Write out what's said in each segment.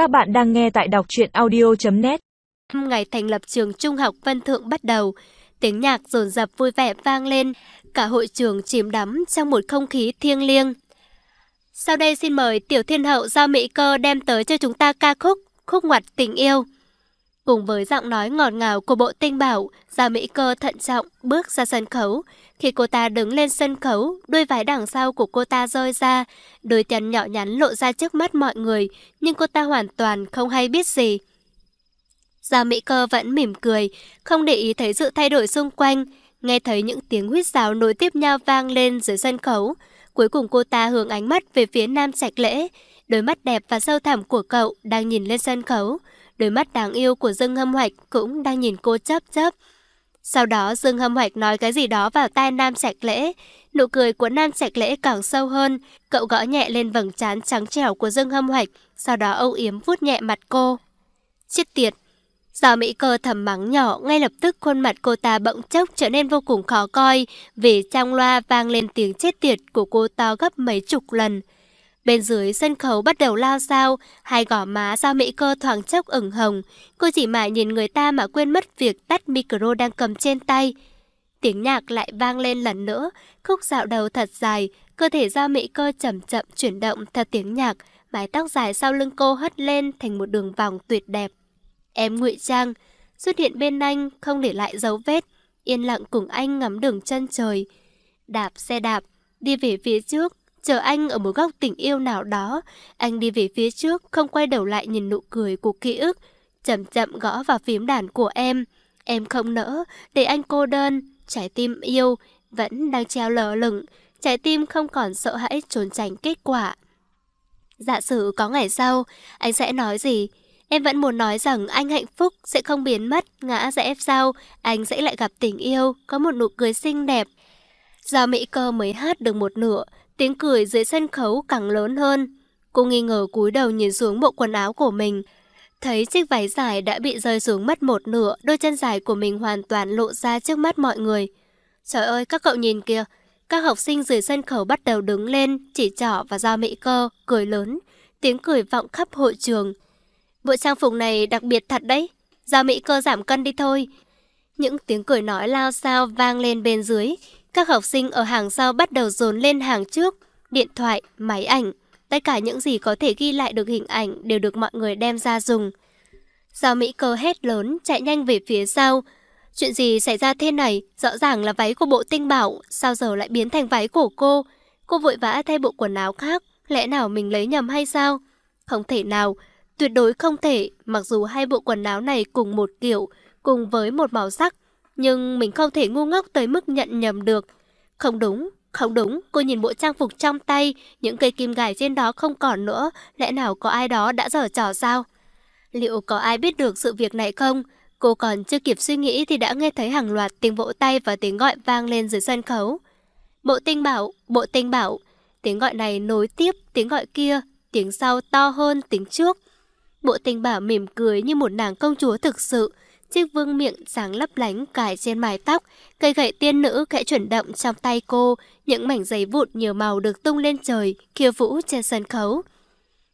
Các bạn đang nghe tại đọc truyện audio.net Ngày thành lập trường trung học Vân Thượng bắt đầu, tiếng nhạc rồn rập vui vẻ vang lên, cả hội trường chìm đắm trong một không khí thiêng liêng. Sau đây xin mời Tiểu Thiên Hậu do Mỹ Cơ đem tới cho chúng ta ca khúc Khúc ngoặt tình yêu. Cùng với giọng nói ngọt ngào của bộ tinh bảo, Gia Mỹ Cơ thận trọng bước ra sân khấu. Khi cô ta đứng lên sân khấu, đuôi vái đằng sau của cô ta rơi ra, đôi chân nhỏ nhắn lộ ra trước mắt mọi người, nhưng cô ta hoàn toàn không hay biết gì. Gia Mỹ Cơ vẫn mỉm cười, không để ý thấy sự thay đổi xung quanh, nghe thấy những tiếng huýt sáo nối tiếp nhau vang lên dưới sân khấu. Cuối cùng cô ta hướng ánh mắt về phía nam trạch lễ, đôi mắt đẹp và sâu thẳm của cậu đang nhìn lên sân khấu. Đôi mắt đáng yêu của Dương Hâm Hoạch cũng đang nhìn cô chớp chớp. Sau đó Dương Hâm Hoạch nói cái gì đó vào tai Nam Trạch Lễ. Nụ cười của Nam Trạch Lễ càng sâu hơn. Cậu gõ nhẹ lên vầng trán trắng trẻo của Dương Hâm Hoạch, sau đó âu yếm vuốt nhẹ mặt cô. Chết tiệt! Giò Mỹ cơ thầm mắng nhỏ, ngay lập tức khuôn mặt cô ta bỗng chốc trở nên vô cùng khó coi, vì trong loa vang lên tiếng chết tiệt của cô to gấp mấy chục lần. Bên dưới sân khấu bắt đầu lao sao, hai gò má do Mỹ cơ thoáng chốc ửng hồng. Cô chỉ mãi nhìn người ta mà quên mất việc tắt micro đang cầm trên tay. Tiếng nhạc lại vang lên lần nữa, khúc dạo đầu thật dài, cơ thể do Mỹ cơ chậm chậm chuyển động theo tiếng nhạc, mái tóc dài sau lưng cô hất lên thành một đường vòng tuyệt đẹp. Em ngụy trang, xuất hiện bên anh không để lại dấu vết, yên lặng cùng anh ngắm đường chân trời. Đạp xe đạp, đi về phía trước, Chờ anh ở một góc tình yêu nào đó, anh đi về phía trước, không quay đầu lại nhìn nụ cười của ký ức, chậm chậm gõ vào phím đàn của em. Em không nỡ, để anh cô đơn, trái tim yêu, vẫn đang treo lờ lửng, trái tim không còn sợ hãi trốn tránh kết quả. Giả sử có ngày sau, anh sẽ nói gì? Em vẫn muốn nói rằng anh hạnh phúc sẽ không biến mất, ngã rẽ sau, anh sẽ lại gặp tình yêu, có một nụ cười xinh đẹp. Do Mỹ cơ mới hát được một nửa, Tiếng cười dưới sân khấu càng lớn hơn. Cô nghi ngờ cúi đầu nhìn xuống bộ quần áo của mình. Thấy chiếc váy dài đã bị rơi xuống mất một nửa, đôi chân dài của mình hoàn toàn lộ ra trước mắt mọi người. Trời ơi, các cậu nhìn kìa. Các học sinh dưới sân khấu bắt đầu đứng lên, chỉ trỏ và do mỹ cơ, cười lớn. Tiếng cười vọng khắp hội trường. Bộ trang phục này đặc biệt thật đấy. Do mỹ cơ giảm cân đi thôi. Những tiếng cười nói lao sao vang lên bên dưới. Các học sinh ở hàng sau bắt đầu dồn lên hàng trước, điện thoại, máy ảnh, tất cả những gì có thể ghi lại được hình ảnh đều được mọi người đem ra dùng. Giao Mỹ cơ hét lớn, chạy nhanh về phía sau. Chuyện gì xảy ra thế này? Rõ ràng là váy của bộ tinh bảo, sao giờ lại biến thành váy của cô? Cô vội vã thay bộ quần áo khác, lẽ nào mình lấy nhầm hay sao? Không thể nào, tuyệt đối không thể, mặc dù hai bộ quần áo này cùng một kiểu, cùng với một màu sắc, nhưng mình không thể ngu ngốc tới mức nhận nhầm được. Không đúng, không đúng, cô nhìn bộ trang phục trong tay, những cây kim gài trên đó không còn nữa, lẽ nào có ai đó đã dở trò sao? Liệu có ai biết được sự việc này không? Cô còn chưa kịp suy nghĩ thì đã nghe thấy hàng loạt tiếng vỗ tay và tiếng gọi vang lên dưới sân khấu. Bộ tinh bảo, bộ tinh bảo, tiếng gọi này nối tiếp tiếng gọi kia, tiếng sau to hơn tiếng trước. Bộ tinh bảo mỉm cười như một nàng công chúa thực sự, chiếc vương miệng sáng lấp lánh cài trên mái tóc, cây gậy tiên nữ khẽ chuyển động trong tay cô, những mảnh giấy vụn nhiều màu được tung lên trời, khiêu vũ trên sân khấu.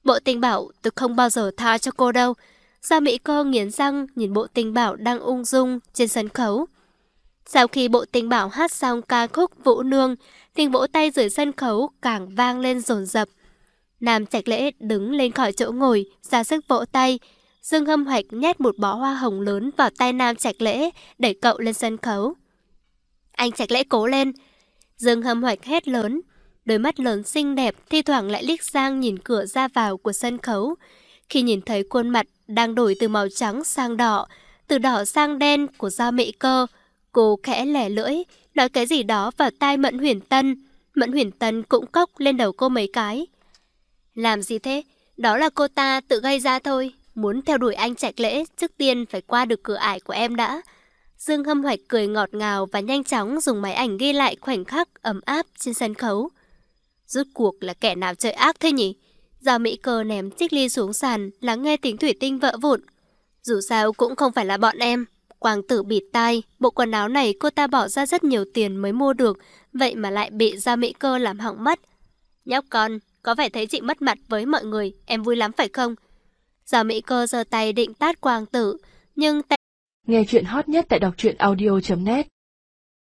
Bộ tình bảo, tôi không bao giờ tha cho cô đâu. Gia Mỹ Cơ nghiến răng nhìn bộ tình bảo đang ung dung trên sân khấu. Sau khi bộ tình bảo hát xong ca khúc Vũ Nương, tiếng vỗ tay dưới sân khấu càng vang lên rồn rập. Nam Trạch Lễ đứng lên khỏi chỗ ngồi, ra sức vỗ tay, Dương Hâm Hoạch nhét một bó hoa hồng lớn vào tay Nam Trạch Lễ, đẩy cậu lên sân khấu. Anh Trạch Lễ cố lên. Dương Hâm Hoạch hét lớn. Đôi mắt lớn xinh đẹp thi thoảng lại liếc sang nhìn cửa ra vào của sân khấu. Khi nhìn thấy khuôn mặt đang đổi từ màu trắng sang đỏ, từ đỏ sang đen của Giao Mỹ Cơ, cô khẽ lẻ lưỡi, nói cái gì đó vào tai Mẫn Huyền Tân. Mẫn Huyền Tân cũng cốc lên đầu cô mấy cái. Làm gì thế? Đó là cô ta tự gây ra thôi. Muốn theo đuổi anh Trạch Lễ, trước tiên phải qua được cửa ải của em đã. Dương Hâm Hoạch cười ngọt ngào và nhanh chóng dùng máy ảnh ghi lại khoảnh khắc ấm áp trên sân khấu. Rốt cuộc là kẻ nào chơi ác thế nhỉ? Giao Mỹ Cơ ném chiếc ly xuống sàn, lắng nghe tiếng thủy tinh vỡ vụn. Dù sao cũng không phải là bọn em. Quang tử bịt tai, bộ quần áo này cô ta bỏ ra rất nhiều tiền mới mua được, vậy mà lại bị Giao Mỹ Cơ làm hỏng mất. Nhóc con, có vẻ thấy chị mất mặt với mọi người, em vui lắm phải không? Giả Mỹ Cơ giơ tay định tát Quang Tử, nhưng tay... Nghe chuyện hot nhất tại đọc truyện audio.net